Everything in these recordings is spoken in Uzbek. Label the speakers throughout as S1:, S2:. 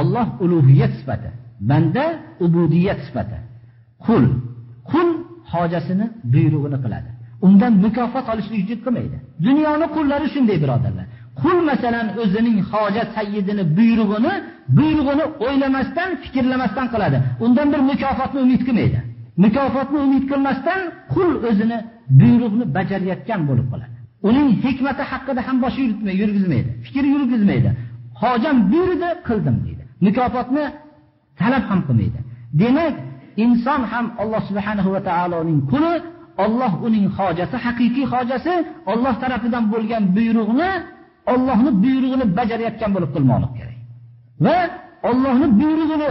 S1: Alloh ulug'iyat sifati, banda ubudiyat sifati. Qul, qul hojasini buyrug'ini qiladi. Undan mukofot olishni hujjat qilmaydi. Dunyoning qullari shunday birodarlar. Qul masalan o'zining hojat sayyidini buyrug'ini, buyrug'ini o'ylamasdan, fikrlamasdan qiladi. Undan bir mukofotni umid qilmaydi. Mukofotni umid qilmasdan qul o'zini buyruqni bajarayotgan bo'lib qoladi. Uning hikmati haqida ham bosh yuritmaydi, yurgizmaydi, fikr yurgizmaydi. Hojam buyurdi, qildim deydi. Mukofotni talab ham qilmaydi. Demak, inson ham Alloh subhanahu va taoloning quli, Alloh uning hojasi, haqiqiy hojasi Alloh tarafidan bo'lgan buyruqni Allohning buyrug'ini bajarayotgan bo'lib qilmoqlik kerak. Va Allohning buyrug'ini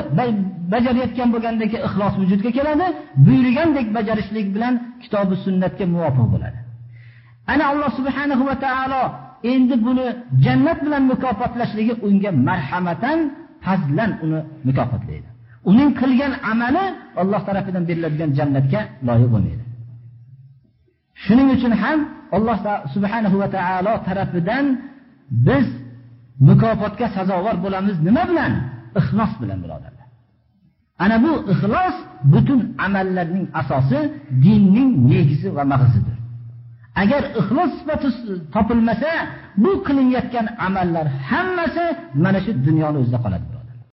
S1: bajarayotgan bo'lgandagi ixlos vujudga keladi, buyurgandek bajarishlik bilan kitobi sunnatga muvofiq bo'ladi. Ana Alloh subhanahu va taolo endi buni jannat bilan mukofotlashligi unga marhamatan, fazlan uni mukofotlaydi. Uning qilgan amali Alloh tarafidan beriladigan jannatga loyiq bo'lmaydi. Shuning uchun ham Alloh subhanahu va taolo tarafidan biz mukofotga sazovor bo'lamiz nima bilan? Ixlos bilan birodarlar. Ana bu ixlos butun amallarning asosi, dinning negizi va mag'zidir. Agar ixlos sifati topilmasa, bu qilinayotgan amallar hammasi mana shu dunyoni o'zida qoladi.